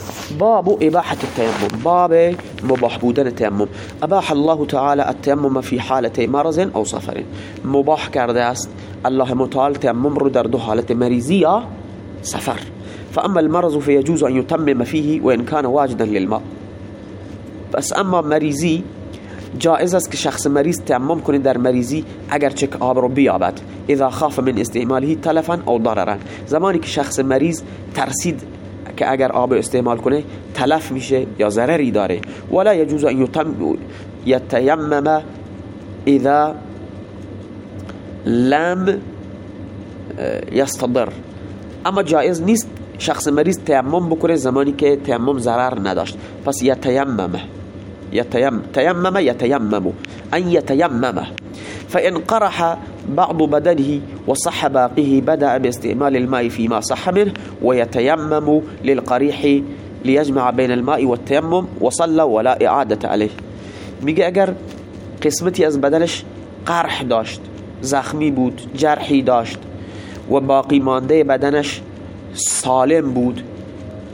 خب باب إباحة التيمم. باب مباح بودن تیمم أباح الله تعالى التيمم في حالة مرض أو سفر. مباح کرده است. الله متعال تیمم رو در دو حالت یا سفر. فأما المرض فيجوز أن يتمم فيه وإن كان واجدا للماء. بس أما مریضی جائز است که شخص مریض تیمم کنه در مریضی اگر چک آب رو بیابد. اذا خاف من استعماله تلفا أو ضررا. زمانی که شخص مریض ترسید که اگر آب استعمال کنه تلف میشه یا ضرری داره. ولا يجوز ان يتيمم اذا لم يستضر اما جائز نیست شخص مریض تیمم بکنه زمانی که تیمم ضرر نداشت. پس یتیممه يتيمم تيمم يتيمم. أن يتيمم. فإن قرح بعض بدنه وصح باقيه بدأ باستعمال الماء فيما صح منه ويتيمم للقريح ليجمع بين الماء والتيمم وصلى ولا إعادة عليه. میگه اگر قسمتی از بدنش قرح داشت زخمی بود جرحی داشت و باقی مانده بدنش سالم بود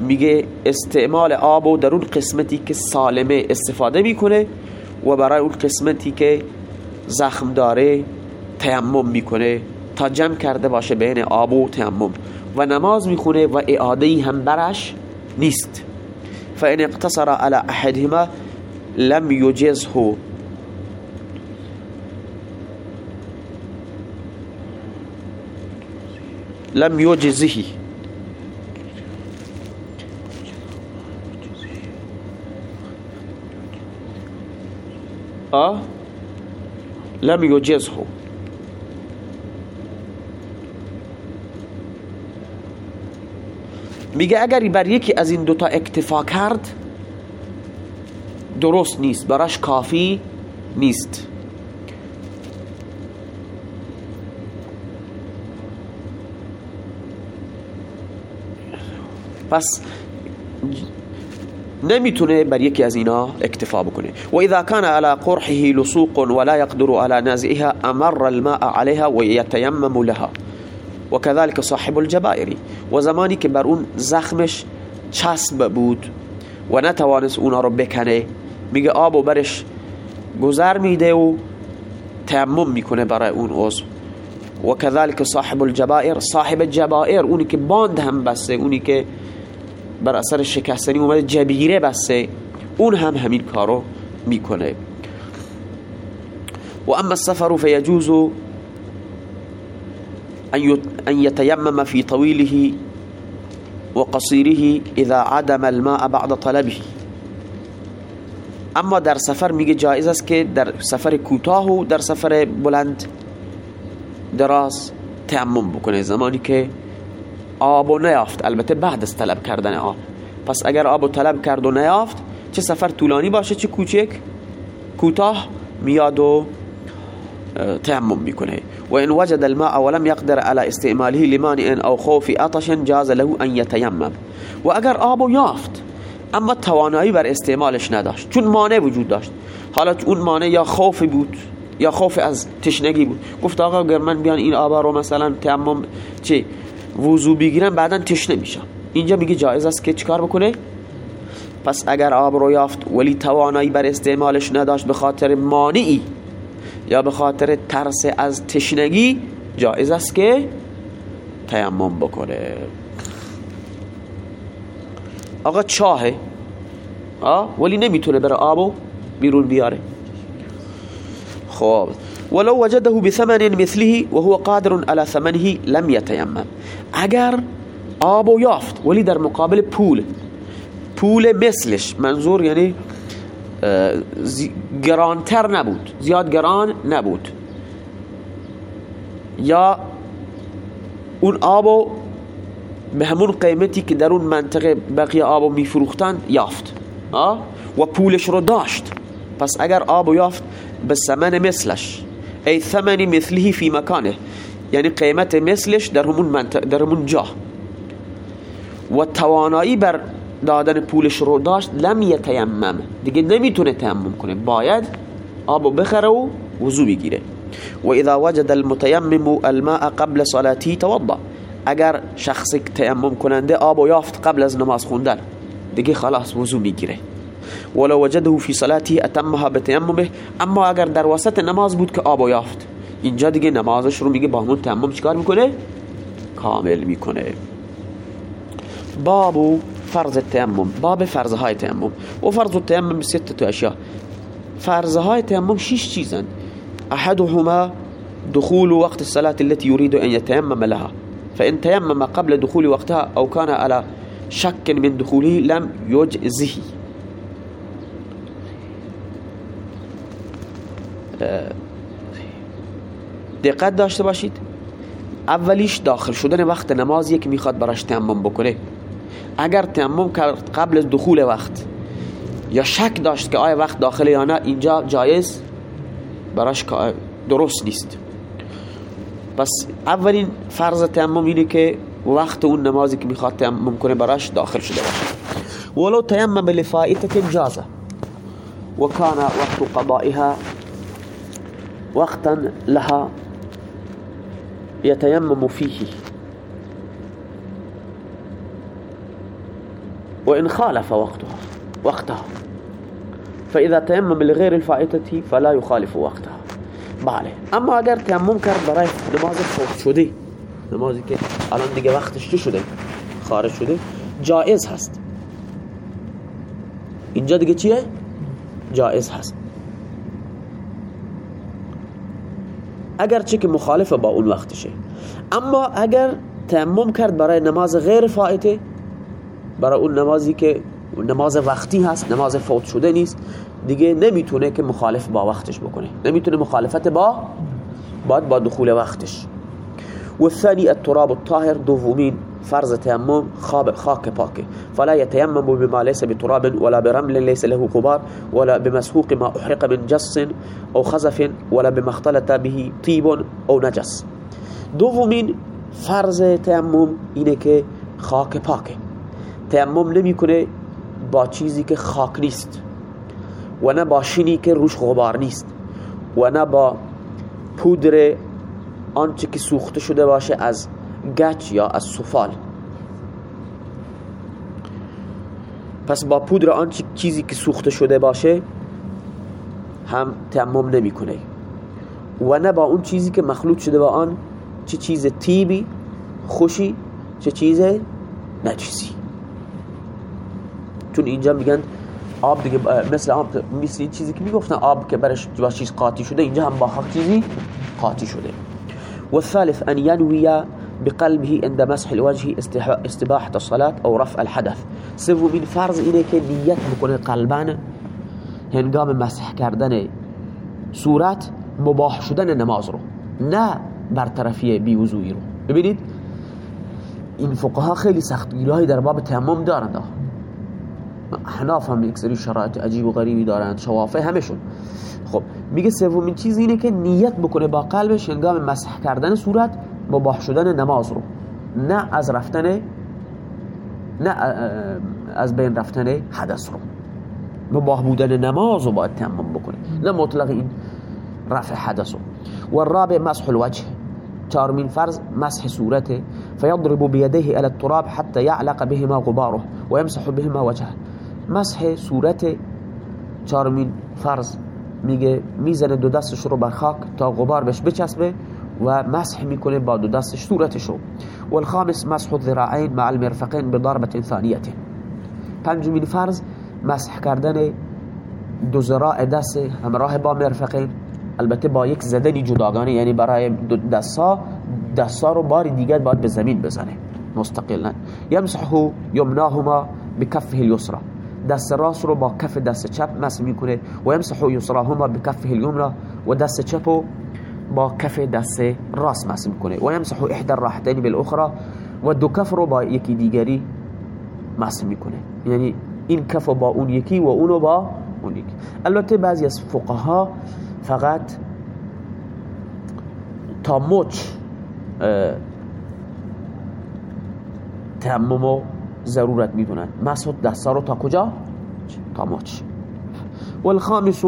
میگه استعمال آب و در اون قسمتی که سالمه استفاده می‌کنه و برای اون قسمتی که زخم داره تیمم می‌کنه تا جمع کرده باشه بین آب و تیمم. و نماز می‌خونه و اعاده هم برش نیست. فان اقتصر على احدهما لم يجزه. لم يجزه. آه؟ لم يجزه میگه اگر بر یکی از این دوتا اکتفا کرد درست نیست براش کافی نیست. پس نمی‌تونه بر یکی از اینا اکتفا بکنه. و اذا كان على قرحه لصوق ولا يقدر على نازعها امر الماء عليها ويتيمم لها. وكذلك صاحب الجبائر. و زمانی که بر اون زخمش چسب بود و نتوانست اونا رو بکنه میگه آب و برش گذر میده و تیمم می‌کنه برای اون عضو. و كذلك صاحب الجبائر. صاحب الجبائر اونی که باند هم بسته اونی که بر اثر شکستنی اومده جبیره بسته. اون هم همین کارو می‌کنه. و اما السفر فيجوز ان يتيمم في طويله وقصيره اذا عدم الماء بعد طلبه. اما در سفر میگه جایز است که در سفر کوتاه و در سفر بلند دراز تیمم بکنه. زمانی که آب و نیافت. البته بعد از طلب کردن آب. پس اگر آب و طلب کرد و نیافت چه سفر طولانی باشه چه کوچک کوتاه میاد و تیمم می‌کنه. و ان وجد الماء ولم يقدر على استعماله لمانع او خوف عطش جاز له ان يتيمم و اگر آب یافت اما توانایی بر استعمالش نداشت چون مانع وجود داشت. حالا اون مانع یا خوف بود یا خوف از تشنگی بود. گفت آقا اگر من بیان این آب رو مثلا تیمم چه وضو بگیرم بعدا تشنه میشم اینجا میگه جایز است که چیکار بکنه؟ پس اگر آب رو یافت ولی توانایی بر استعمالش نداشت به خاطر مانعی یا به خاطر ترس از تشنگی جایز است که تیمم بکنه. آقا چاهه؟ آه ولی نمی‌تونه بره آبو بیرون بیاره. خب. ولو وجده بثمن مثله وهو قادر على ثمنه لم يتيمم. اگر آبو یافت ولی در مقابل پول. پول مثلش. منظور یعنی گرانتر نبود. زیاد گران نبود. یا اون آبو به همون قیمتی که در اون منطقه بقیه آبو میفروختن یافت؟ و پولش رو داشت. پس اگر آبو یافت به ثمن مثلش. ای ثمن مثله فی مکانه. یعنی قیمت مثلش در همون, در همون جا. و توانایی بر دادن پولش رو داشت لم یتیمم. دیگه نمی‌تونه تیمم کنه. باید آبو بخره و وضو بگیره. و اذا وجد المتیمم الماء قبل صلاتی توضا. اگر شخص تیمم کننده آبو یافت قبل از نماز خوندن دیگه خلاص وضو می‌گیره. ولو وجده فی صلاتی أتمها بتیممه أما أگر در وسط نماز بود که آب یافت. اینجا دیگه نمازش رو میگه با همون تیمم چیکار میکنه؟ کامل میکنه. باب فرض التيمم باب فرض های تیمم. و فرض التيمم ستة اشیاء. فرض های تیمم شش چیزن. أحدهما دخول وقت الصلاة التي يريد أن يتيمم لها. فإن تيمم قبل دخول وقتها أو كان على شك من دخوله لم يجزه. دقت داشته باشید. اولیش داخل شدن وقت نمازی که می‌خواد براش تیمم بکنه. اگر تیمم کرد قبل از دخول وقت یا شک داشت که آیا وقت داخله یا نه اینجا جایز براش درست نیست. پس اولین فرض تیمم اینه که وقت اون نمازی که می‌خواد تیمم کنه براش داخل شده باشه. ولو تیمم لفائته جازه. وكان وقت قضائها وقتا لها يتيمم فيه. وإن خالف وقتها وقتها. فإذا تيمم لغير الفائتة فلا يخالف وقتها. بله. أما أگر تیمم کرد برای نماز فوت شده. نمازی که الان دیگه وقتش چی شده؟ خارج شده. جائز هست. اینجا دیگه چیه؟ جائز هست. اگر چه که مخالف با اون وقتشه. اما اگر تیمم کرد برای نماز غیر فائته برای اون نمازی که نماز وقتی هست نماز فوت شده نیست دیگه نمی‌تونه که مخالف با وقتش بکنه. نمی‌تونه مخالفت با بعد با دخول وقتش. و الثاني التراب الطاهر دومین فرض تيمم خاك پاكه فلا يتيمم بما ليس بتراب ولا برمل ليس له غبار ولا بمسحوق ما احرق من جص او خزف ولا بما اختلط به طيب او نجس. دومین فرض تیمم اینه که خاک پاکه تیمم نمی‌کنه با چیزی که خاک نیست و نه با شینی که روش غبار نیست و نه با پودر آنچه که سوخته شده باشه از گچ یا از سفال. پس با پودر آنچه چیزی که سوخته شده باشه هم تیمم نمی‌کنه. و نه با اون چیزی که مخلوط شده با آن چه چیز تیبی خوشی چه چیز نجسی. چون اینجا میگن آب دیگه مثل آب مثل چیزی که می‌گفتن آب که برش با چیز قاطی شده اینجا هم با خاک چیزی قاطی شده. و الثالث ان ينوي بقلبه عند مسح الوجه استباحة الصلاة او رفع الحدث. سومین فرض اینه که نیت بکنه قلبان. هنگام مسح کردن صورت مباح شدن نماز رو نه برطرفی بیوزوی رو. ببینید این فقها خیلی سختگیری در باب تیمم دارند. حناف هم یک سری شرایط عجیب و غریبی دارند شوافه همشون. خب میگه سومین چیز اینه که نیت بکنه با قلبش هنگام مسح کردن صورت مباح شدن نماز رو. نه از رفتن نه از بین رفتن حدث رو. مباح بودن نماز رو باید تمام بکنه نه مطلق این رفع حدث رو. و الرابع مسح الوجه. چهارمین فرض مسح صورته فيضرب بيديه على التراب حتى يعلق بهما غباره ويمسح بهما وجهه. مسح صورت چهارمین فرض میگه می‌زنه دو دستش رو بر خاک تا غبار بهش بچسبه. و مسح می‌کنه با دو دستش صورتش رو والخامس مسح الذراعين مع المرفقين بضربه ثانيه پنجمین فرض مسح کردن دو ذراع دست همراه با مرفقین. البته با یک زدنی جداگانه یعنی برای دستا دستا رو بار دیگر باید به زمین بزنه. مستقلا. یمسحه یمناهما بکفه الیسرا. دست راست رو با کف دست چپ مسح می‌کنه و یمسحه یسراهما بکفه الیمنا. و دست چپ رو با کف دست راست مسح می‌کنه و یمسحه احدى الراحتين بالاخرى و دو کف رو با یکی دیگری مسح می‌کنه. یعنی این کف با اون یکی و اونو با اون یکی. البته بعضی از فقها فقط تا مچ تمم ضرورت می‌دونن. مسح دستا رو تا کجا؟ تا مچ. والخامس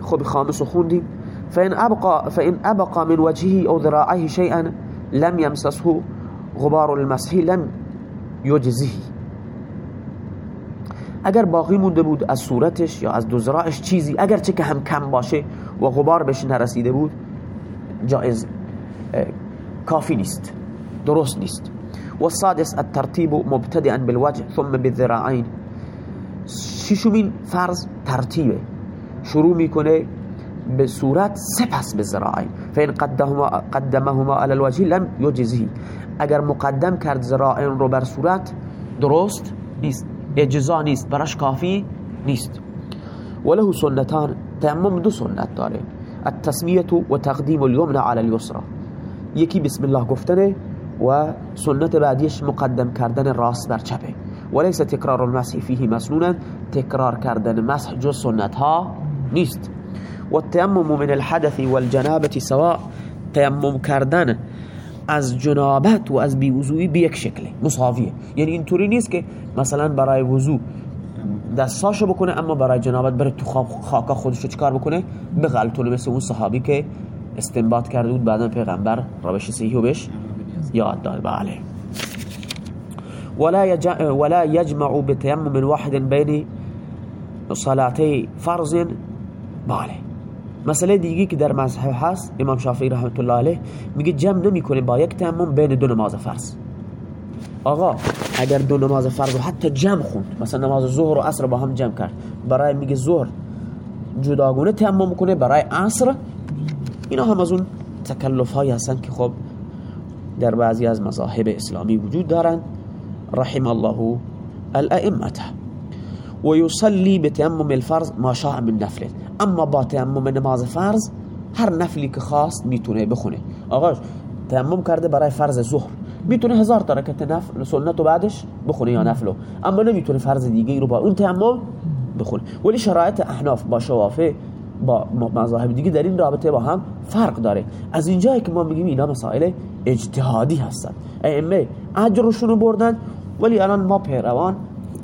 خب خامس خوندیم. فإن أبقى, فإن أبقى من وجهه أو ذراعيه شيئا لم يمسسه غبار المسح لم يجزه. اگر باقی مونده بود از صورتش یا از دوزراعش چیزی اگر چه که هم کم باشه و غبار بهش نرسیده بود جائز کافی نیست درست نیست. والسادس الترتيب مبتدئا بالوجه ثم بالذراعين ششمین فرض ترتیبه. شروع می‌کنه به صورت سپس به ذراعین فین قدمهما على الوجه لم یجزه اگر مقدم کرد ذراعین رو بر صورت درست نیست اجزا نیست براش کافی نیست. وله سنتان تیمم دو سنت داره. التسمیه و تقدیم اليمنى على اليسرى یکی بسم الله گفتنه و سنت بعدیش مقدم کردن راست بر چپه. وليس تکرار المسح فيه مسنونا تکرار کردن مسح جو سنت ها نیست. و التیمم من الحدث والجنابه سواء تیمم کردن از جنابت و از بیوضوعی به یک شکله مساویه. یعنی اینطوری نیست که مثلا برای وضو دستاشو بکنه اما برای جنابت بره تو خاکا خودشو چکار بکنه؟ بغلطونه مثل اون صحابی که استنباط کرده بود بعدا پیغمبر روش صحیحو بهش یاد داد. بله. ولا ولا يجمع بتيمم واحد بين صلاتي فرض. بله. مسئله دیگه که در مذهب هست امام شافعی رحمت الله علیه میگه جمع نمی‌کنه با یک تیمم بین دو نماز فرض. آقا اگر دو نماز فرض رو حتی جمع خوند مثلا نماز ظهر و عصر با هم جمع کرد برای میگه ظهر جداگونه تیمم کنه برای عصر اینا هم از اون تکلف های هستن که خب در بعضی از مذاهب اسلامی وجود دارن. رحم الله الائمه و یصلی بتیمم الفرض ما شاء من نفل اما با تیمم نماز فرض هر نفلی که خواست می‌تونه بخونه. آقا تیمم کرده برای فرض ظهر. می‌تونه هزار تا رکعت نفل سنت و بعدش بخونه یا نفلو اما نمی‌تونه فرض دیگه رو با اون تیمم بخونه. ولی شرایط احناف با شوافه با مذاهب دیگه در این رابطه با هم فرق داره. از اینجایی که ما میگیم اینا مسائل اجتهادی هستن. ائمه اجرشون بردن ولی الان ما پیروان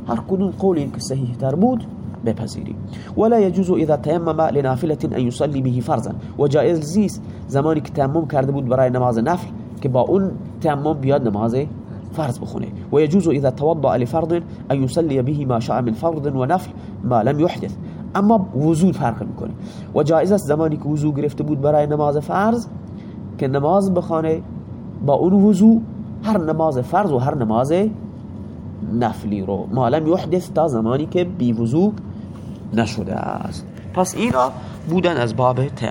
هر کدوم قولی که صحیح تر بود بپذیریم ولا يجوز إذا تيمم لنافلة أن يصلي به فرضا. و جائز زیست زمانی که تیمم کرده بود برای نماز نفل که با اون تیمم بیاد نماز فرض بخونه. و يجوز إذا توضأ لفرض أن يصلي به ما شاء من فرض و نفل ما لم يحدث. اما وضو فرق میکنه. و جایز است زمانی که وضو گرفته بود برای نماز فرض که نماز بخونه با اون وضو هر نماز فرض و هر نماز نفلی رو. ما لم یحدث تا زمانی که بی وضو نشده است. پس اینا بودن از باب تیم